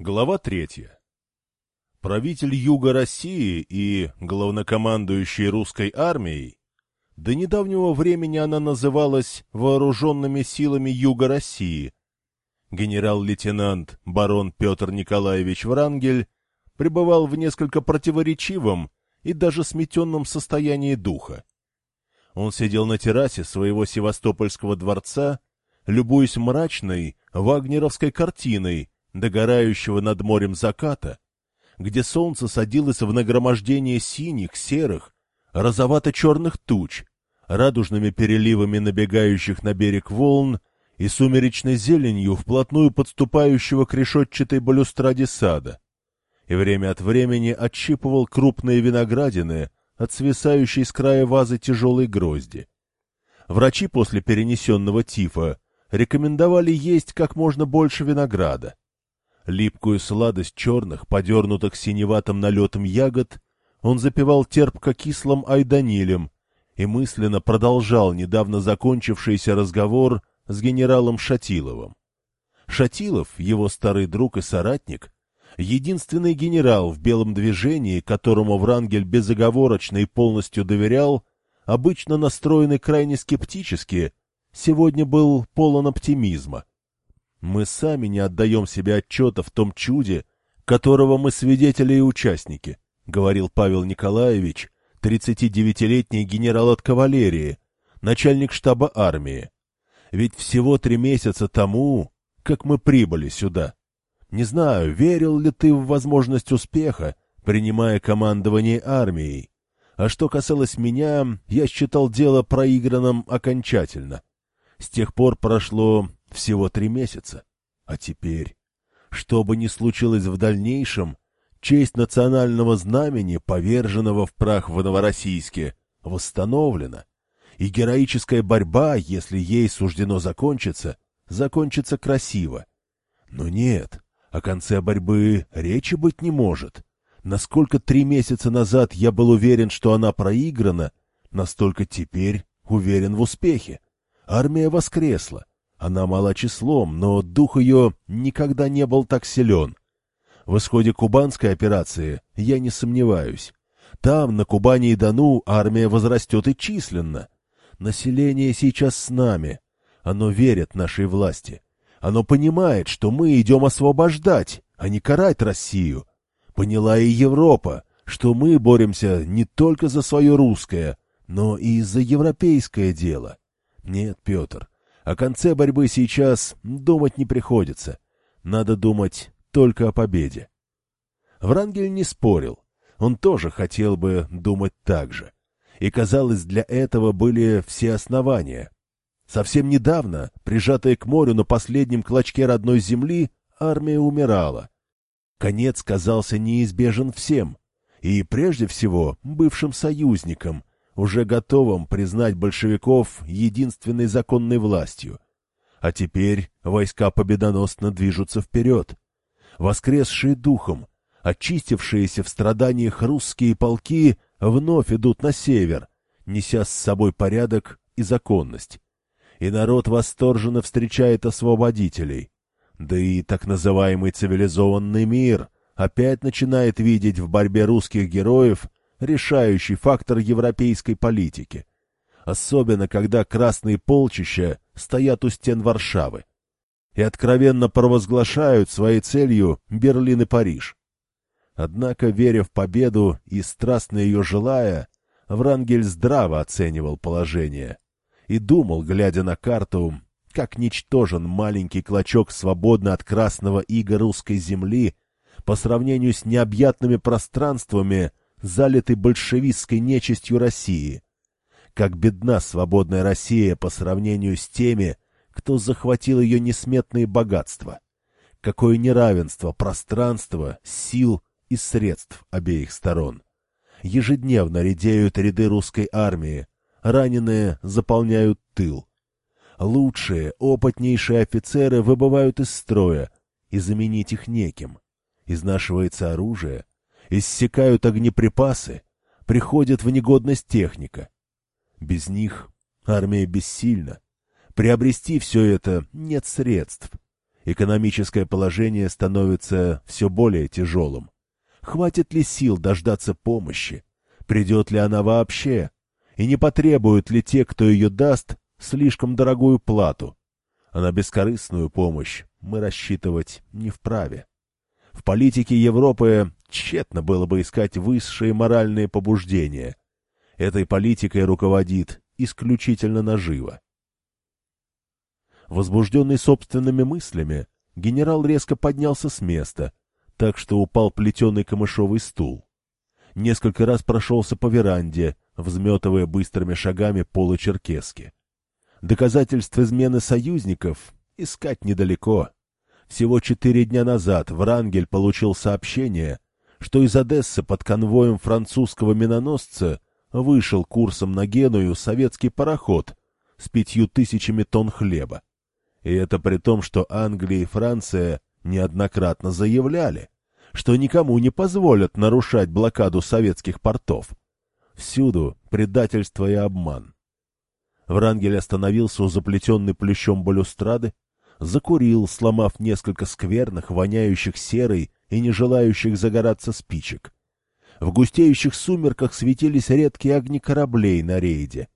Глава третья. Правитель Юга России и главнокомандующий русской армией до недавнего времени она называлась Вооруженными силами Юга России. Генерал-лейтенант барон Петр Николаевич Врангель пребывал в несколько противоречивом и даже сметенном состоянии духа. Он сидел на террасе своего севастопольского дворца, любуясь мрачной вагнеровской картиной, догорающего над морем заката, где солнце садилось в нагромождение синих, серых, розовато-черных туч, радужными переливами набегающих на берег волн и сумеречной зеленью вплотную подступающего к решетчатой балюстраде сада, и время от времени отщипывал крупные виноградины от свисающей с края вазы тяжелой грозди. Врачи после перенесенного тифа рекомендовали есть как можно больше винограда. Липкую сладость черных, подернутых синеватым налетом ягод, он запивал терпко-кислым айданилем и мысленно продолжал недавно закончившийся разговор с генералом Шатиловым. Шатилов, его старый друг и соратник, единственный генерал в белом движении, которому Врангель безоговорочно и полностью доверял, обычно настроенный крайне скептически, сегодня был полон оптимизма. Мы сами не отдаем себе отчета в том чуде, которого мы свидетели и участники, — говорил Павел Николаевич, 39-летний генерал от кавалерии, начальник штаба армии. Ведь всего три месяца тому, как мы прибыли сюда. Не знаю, верил ли ты в возможность успеха, принимая командование армией. А что касалось меня, я считал дело проигранным окончательно. С тех пор прошло всего три месяца. А теперь, что бы ни случилось в дальнейшем, честь национального знамени, поверженного в прах в Новороссийске, восстановлена, и героическая борьба, если ей суждено закончиться, закончится красиво. Но нет, о конце борьбы речи быть не может. Насколько три месяца назад я был уверен, что она проиграна, настолько теперь уверен в успехе. Армия воскресла. Она мала числом, но дух ее никогда не был так силен. В исходе кубанской операции я не сомневаюсь. Там, на Кубани и Дону, армия возрастет и численно. Население сейчас с нами. Оно верит нашей власти. Оно понимает, что мы идем освобождать, а не карать Россию. Поняла и Европа, что мы боремся не только за свое русское, но и за европейское дело. Нет, Петр, о конце борьбы сейчас думать не приходится. Надо думать только о победе. Врангель не спорил. Он тоже хотел бы думать так же. И, казалось, для этого были все основания. Совсем недавно, прижатая к морю на последнем клочке родной земли, армия умирала. Конец казался неизбежен всем, и прежде всего бывшим союзникам, уже готовым признать большевиков единственной законной властью. А теперь войска победоносно движутся вперед. Воскресшие духом, очистившиеся в страданиях русские полки вновь идут на север, неся с собой порядок и законность. И народ восторженно встречает освободителей. Да и так называемый цивилизованный мир опять начинает видеть в борьбе русских героев решающий фактор европейской политики. Особенно, когда красные полчища стоят у стен Варшавы и откровенно провозглашают своей целью Берлин и Париж. Однако, веря в победу и страстно ее желая, Врангель здраво оценивал положение и думал, глядя на карту, как ничтожен маленький клочок свободно от красного ига русской земли по сравнению с необъятными пространствами, залитой большевистской нечистью России. Как бедна свободная Россия по сравнению с теми, кто захватил ее несметные богатства. Какое неравенство пространства, сил и средств обеих сторон. Ежедневно редеют ряды русской армии, раненые заполняют тыл. Лучшие, опытнейшие офицеры выбывают из строя, и заменить их неким. Изнашивается оружие, иссякают огнеприпасы, приходит в негодность техника. Без них армия бессильна. Приобрести все это нет средств. Экономическое положение становится все более тяжелым. Хватит ли сил дождаться помощи? Придет ли она вообще? И не потребуют ли те, кто ее даст, слишком дорогую плату? А на бескорыстную помощь мы рассчитывать не вправе. В политике Европы тщетно было бы искать высшие моральные побуждения. Этой политикой руководит исключительно наживо. Возбужденный собственными мыслями, генерал резко поднялся с места, так что упал плетеный камышовый стул. Несколько раз прошелся по веранде, взметывая быстрыми шагами полы черкески. Доказательств измены союзников искать недалеко. Всего четыре дня назад Врангель получил сообщение, что из Одессы под конвоем французского миноносца вышел курсом на Геную советский пароход с пятью тысячами тонн хлеба. И это при том, что Англия и Франция неоднократно заявляли, что никому не позволят нарушать блокаду советских портов. Всюду предательство и обман. Врангель остановился у заплетенной плющом балюстрады, закурил, сломав несколько скверных, воняющих серой и не желающих загораться спичек. В густеющих сумерках светились редкие огни кораблей на рейде.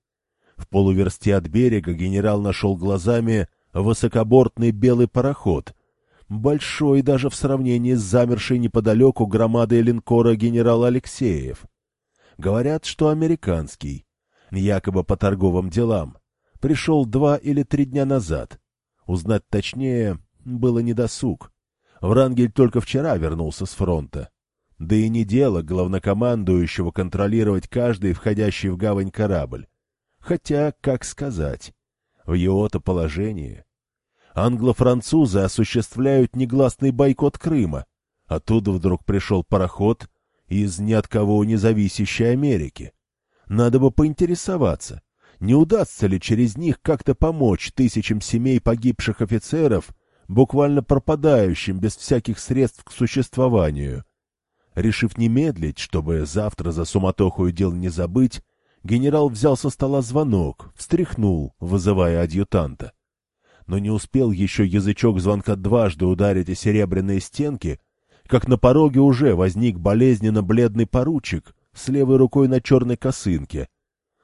В полуверсте от берега генерал нашел глазами высокобортный белый пароход, большой даже в сравнении с замершей неподалеку громадой линкора генерал Алексеев. Говорят, что американский, якобы по торговым делам. Пришел два или три дня назад. Узнать точнее было недосуг. Врангель только вчера вернулся с фронта. Да и не дело главнокомандующего контролировать каждый входящий в гавань корабль. Хотя, как сказать, в его-то положении. Англо-французы осуществляют негласный бойкот Крыма. Оттуда вдруг пришел пароход из ни от кого не зависящей Америки. Надо бы поинтересоваться, не удастся ли через них как-то помочь тысячам семей погибших офицеров, буквально пропадающим без всяких средств к существованию. Решив не медлить, чтобы завтра за суматоху дел не забыть, генерал взял со стола звонок, встряхнул, вызывая адъютанта. Но не успел еще язычок звонка дважды ударить о серебряные стенки, как на пороге уже возник болезненно бледный поручик с левой рукой на черной косынке,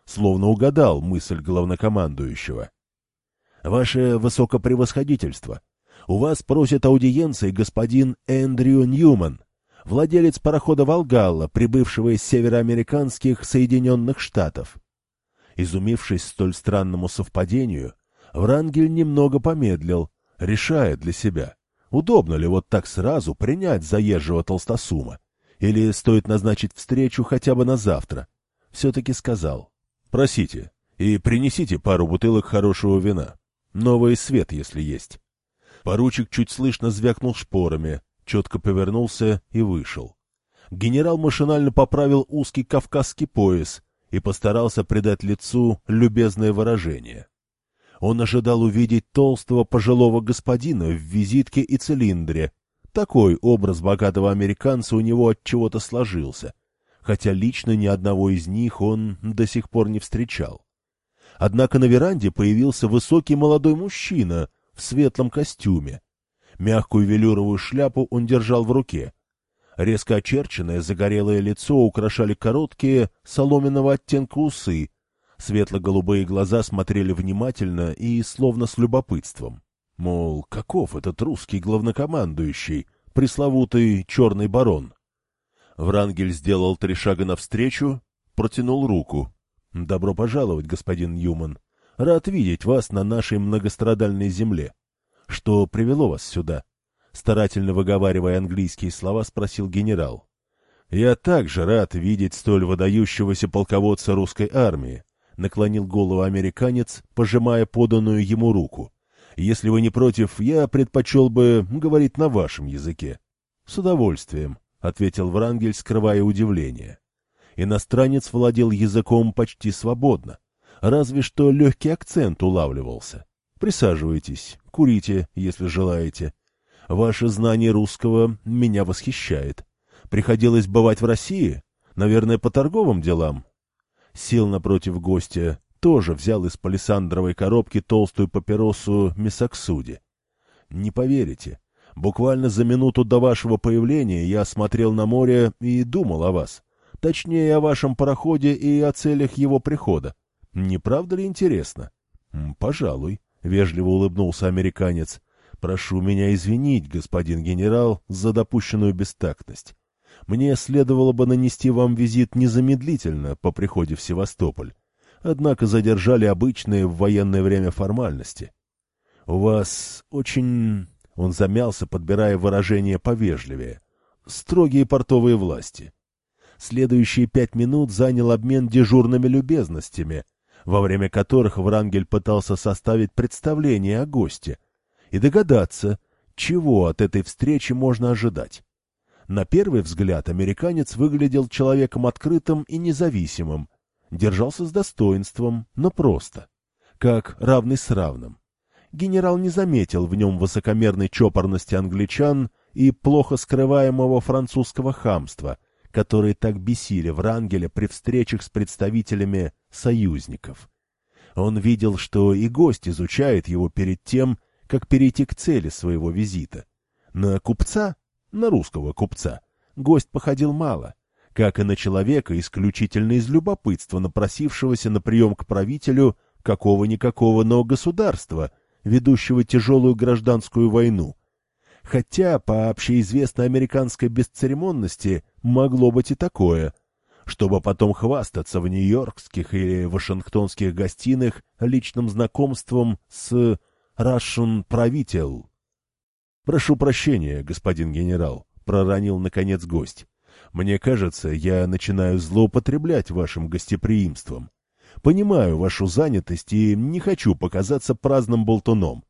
словно угадал мысль главнокомандующего. — Ваше высокопревосходительство, у вас просит аудиенции господин Эндрю Ньюман, владелец парохода «Волгалла», прибывшего из североамериканских Соединенных Штатов. Изумившись столь странному совпадению, Врангель немного помедлил, решая для себя, удобно ли вот так сразу принять заезжего толстосума, или стоит назначить встречу хотя бы на завтра. Все-таки сказал. «Просите и принесите пару бутылок хорошего вина. Новый свет, если есть». Поручик чуть слышно звякнул шпорами, четко повернулся и вышел. Генерал машинально поправил узкий кавказский пояс и постарался придать лицу любезное выражение. Он ожидал увидеть толстого пожилого господина в визитке и цилиндре. Такой образ богатого американца у него от чего-то сложился, хотя лично ни одного из них он до сих пор не встречал. Однако на веранде появился высокий молодой мужчина в светлом костюме, Мягкую велюровую шляпу он держал в руке. Резко очерченное загорелое лицо украшали короткие, соломенного оттенка усы. Светло-голубые глаза смотрели внимательно и словно с любопытством. Мол, каков этот русский главнокомандующий, пресловутый черный барон? Врангель сделал три шага навстречу, протянул руку. — Добро пожаловать, господин Ньюман. Рад видеть вас на нашей многострадальной земле. Что привело вас сюда? Старательно выговаривая английские слова, спросил генерал. Я также рад видеть столь выдающегося полководца русской армии, наклонил голову американец, пожимая поданную ему руку. Если вы не против, я предпочел бы говорить на вашем языке. С удовольствием, ответил Врангель, скрывая удивление. Иностранец владел языком почти свободно, разве что легкий акцент улавливался. Присаживайтесь, курите, если желаете. Ваше знание русского меня восхищает. Приходилось бывать в России? Наверное, по торговым делам?» Сел напротив гостя, тоже взял из палисандровой коробки толстую папиросу Мисаксуди. Не поверите. Буквально за минуту до вашего появления я смотрел на море и думал о вас. Точнее, о вашем пароходе и о целях его прихода. Не правда ли интересно? — Пожалуй, — вежливо улыбнулся американец. — Прошу меня извинить, господин генерал, за допущенную бестактность. Мне следовало бы нанести вам визит незамедлительно по приходе в Севастополь. Однако задержали обычные в военное время формальности. У вас очень он замялся, подбирая выражение повежливее. Строгие портовые власти. Следующие пять минут занял обмен дежурными любезностями, во время которых Врангель пытался составить представление о госте и догадаться, чего от этой встречи можно ожидать. На первый взгляд американец выглядел человеком открытым и независимым, держался с достоинством, но просто, как равный с равным генерал не заметил в нем высокомерной чопорности англичан и плохо скрываемого французского хамства, которые так бесили Врангеля при встречах с представителями союзников. Он видел, что и гость изучает его перед тем, как перейти к цели своего визита. На купца, на русского купца, гость походил мало, как и на человека исключительно из любопытства напросившегося на прием к правителю какого-никакого, но государства — ведущего тяжелую гражданскую войну. Хотя, по общеизвестной американской бесцеремонности, могло быть и такое, чтобы потом хвастаться в нью-йоркских или вашингтонских гостиных личным знакомством с Russian правитель. «Прошу прощения, господин генерал», — проронил, наконец, гость. «Мне кажется, я начинаю злоупотреблять вашим гостеприимством. Понимаю вашу занятость и не хочу показаться праздным болтуном.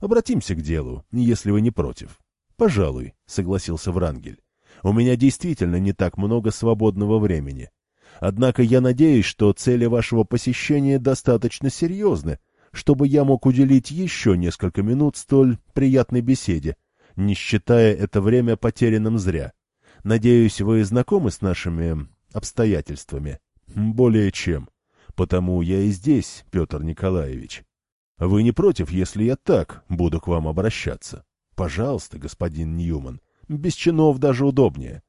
Обратимся к делу, если вы не против. — Пожалуй, — согласился Врангель. — У меня действительно не так много свободного времени. Однако я надеюсь, что цели вашего посещения достаточно серьезны, чтобы я мог уделить еще несколько минут столь приятной беседе, не считая это время потерянным зря. Надеюсь, вы знакомы с нашими обстоятельствами? Более чем. Потому я и здесь, Петр Николаевич. Вы не против, если я так буду к вам обращаться? Пожалуйста, господин Ньюман. Без чинов даже удобнее.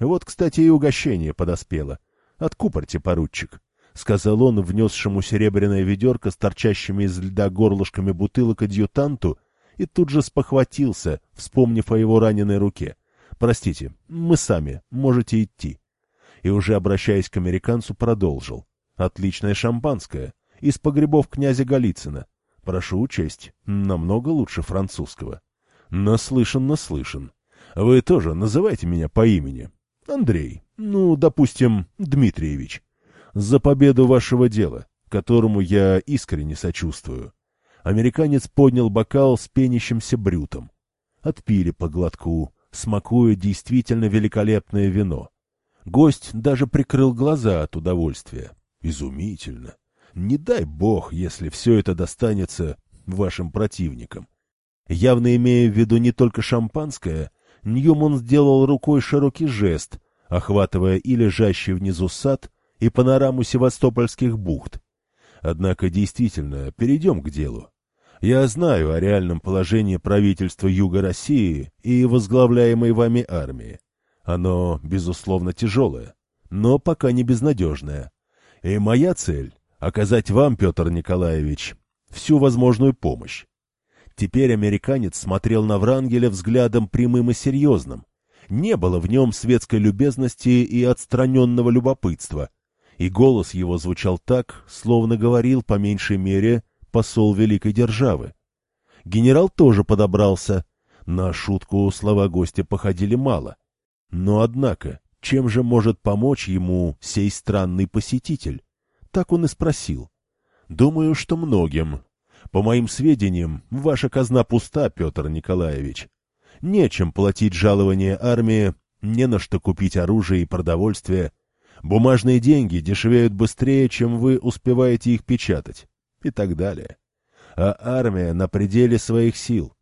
Вот, кстати, и угощение подоспело. Откупорьте, поручик. — сказал он, внесшему серебряное ведерко с торчащими из льда горлышками бутылок адъютанту, и тут же спохватился, вспомнив о его раненой руке. — Простите, мы сами, можете идти. И уже обращаясь к американцу, продолжил. Отличное шампанское. Из погребов князя Голицына. Прошу учесть, намного лучше французского. Наслышан, наслышан. Вы тоже называйте меня по имени. Андрей. Ну, допустим, Дмитриевич. За победу вашего дела, которому я искренне сочувствую. Американец поднял бокал с пенящимся брютом. Отпили по глотку, смакуя действительно великолепное вино. Гость даже прикрыл глаза от удовольствия. Изумительно. Не дай бог, если все это достанется вашим противникам. Явно имея в виду не только шампанское, Ньюман сделал рукой широкий жест, охватывая и лежащий внизу сад, и панораму севастопольских бухт. Однако действительно, перейдем к делу. Я знаю о реальном положении правительства Юга России и возглавляемой вами армии. Оно, безусловно, тяжелое, но пока не безнадежное. И моя цель — оказать вам, Петр Николаевич, всю возможную помощь. Теперь американец смотрел на Врангеля взглядом прямым и серьезным. Не было в нем светской любезности и отстраненного любопытства. И голос его звучал так, словно говорил, по меньшей мере, посол великой державы. Генерал тоже подобрался. На шутку слова гостя походили мало. Но, однако, чем же может помочь ему сей странный посетитель? Так он и спросил. Думаю, что многим. По моим сведениям, ваша казна пуста, Петр Николаевич. Нечем платить жалование армии, не на что купить оружие и продовольствие. Бумажные деньги дешевеют быстрее, чем вы успеваете их печатать. И так далее. А армия на пределе своих сил.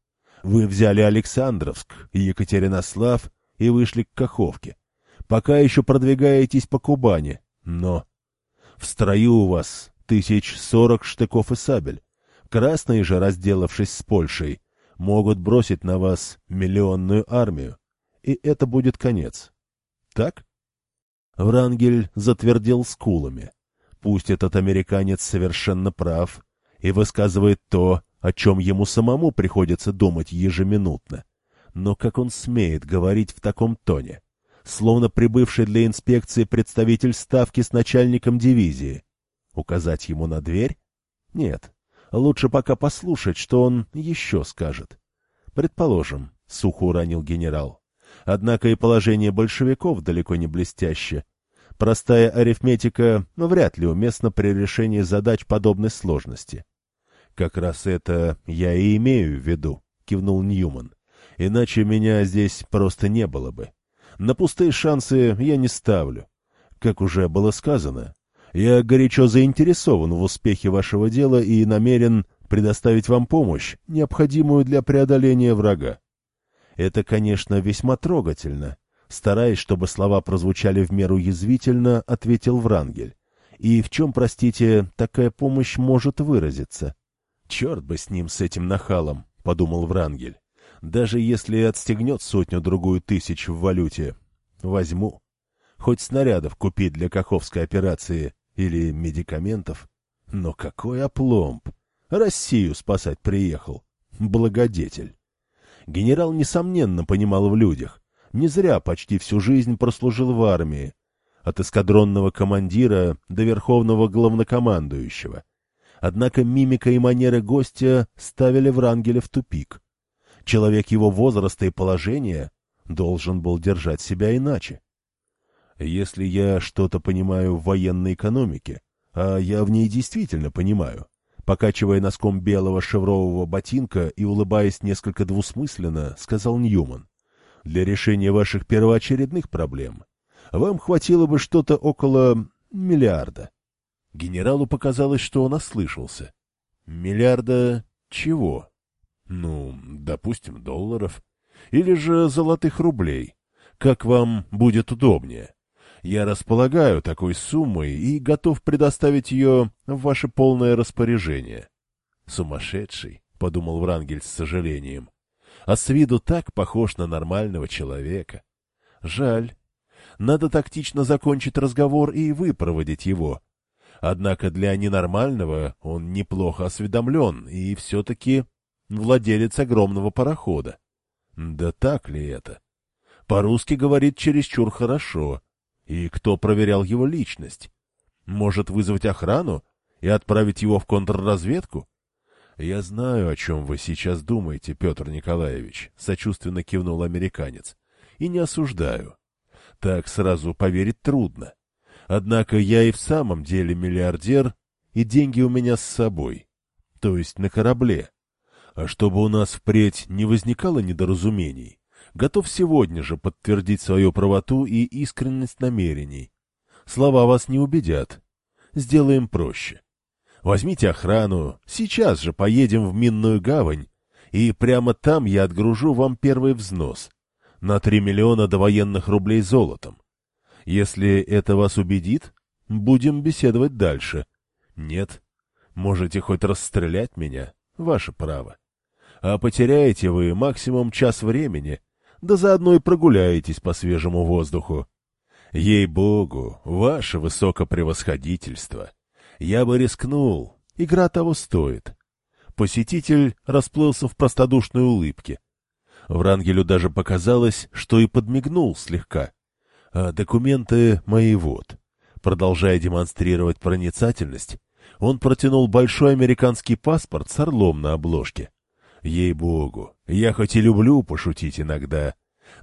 Вы взяли Александровск и Екатеринослав и вышли к Каховке. Пока еще продвигаетесь по Кубани, но... В строю у вас тысяч сорок штыков и сабель. Красные же, разделавшись с Польшей, могут бросить на вас миллионную армию, и это будет конец. Так? Врангель затвердел скулами. Пусть этот американец совершенно прав и высказывает то, о чем ему самому приходится думать ежеминутно. Но как он смеет говорить в таком тоне? Словно прибывший для инспекции представитель ставки с начальником дивизии. Указать ему на дверь? Нет. Лучше пока послушать, что он еще скажет. Предположим, — сухо уронил генерал. Однако и положение большевиков далеко не блестяще. Простая арифметика вряд ли уместна при решении задач подобной сложности. «Как раз это я и имею в виду», — кивнул Ньюман. «Иначе меня здесь просто не было бы. На пустые шансы я не ставлю. Как уже было сказано, я горячо заинтересован в успехе вашего дела и намерен предоставить вам помощь, необходимую для преодоления врага. Это, конечно, весьма трогательно. Стараясь, чтобы слова прозвучали в меру язвительно, ответил Врангель. И в чем, простите, такая помощь может выразиться? Черт бы с ним, с этим нахалом, — подумал Врангель. Даже если отстегнет сотню-другую тысяч в валюте, возьму. Хоть снарядов купить для Каховской операции, или медикаментов. Но какой опломб! Россию спасать приехал. Благодетель. Генерал, несомненно, понимал в людях. Не зря почти всю жизнь прослужил в армии. От эскадронного командира до верховного главнокомандующего. Однако мимика и манеры гостя ставили Врангеля в тупик. Человек его возраста и положения должен был держать себя иначе. Если я что-то понимаю в военной экономике, а я в ней действительно понимаю, покачивая носком белого шеврового ботинка и улыбаясь несколько двусмысленно, сказал Ньюман, для решения ваших первоочередных проблем вам хватило бы что-то около миллиарда. Генералу показалось, что он ослышался. Миллиарда чего? Ну, допустим, долларов. Или же золотых рублей. Как вам будет удобнее? Я располагаю такой суммой и готов предоставить ее в ваше полное распоряжение. Сумасшедший, — подумал Врангель с сожалением. А с виду так похож на нормального человека. Жаль. Надо тактично закончить разговор и выпроводить его. Однако для ненормального он неплохо осведомлен и все-таки владелец огромного парохода. Да так ли это? По-русски говорит чересчур хорошо, и кто проверял его личность? Может вызвать охрану и отправить его в контрразведку? Я знаю, о чем вы сейчас думаете, Петр Николаевич, сочувственно кивнул американец. И не осуждаю. Так сразу поверить трудно. Однако я и в самом деле миллиардер, и деньги у меня с собой. То есть на корабле. А чтобы у нас впредь не возникало недоразумений, готов сегодня же подтвердить свою правоту и искренность намерений. Слова вас не убедят. Сделаем проще. Возьмите охрану, сейчас же поедем в Минную гавань, и прямо там я отгружу вам первый взнос на три миллиона до военных рублей золотом. Если это вас убедит, будем беседовать дальше. Нет, можете хоть расстрелять меня, ваше право. А потеряете вы максимум час времени — да заодно и прогуляетесь по свежему воздуху. Ей-богу, ваше высокопревосходительство. Я бы рискнул, игра того стоит. Посетитель расплылся в простодушной улыбке. Врангелю даже показалось, что и подмигнул слегка. А документы мои вот. Продолжая демонстрировать проницательность, он протянул большой американский паспорт с орлом на обложке. Ей-богу, я хоть и люблю пошутить иногда,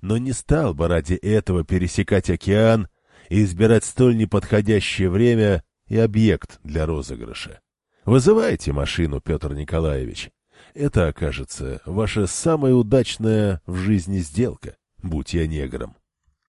но не стал бы ради этого пересекать океан и избирать столь неподходящее время и объект для розыгрыша. Вызывайте машину, Петр Николаевич. Это окажется ваша самая удачная в жизни сделка, будь я негром.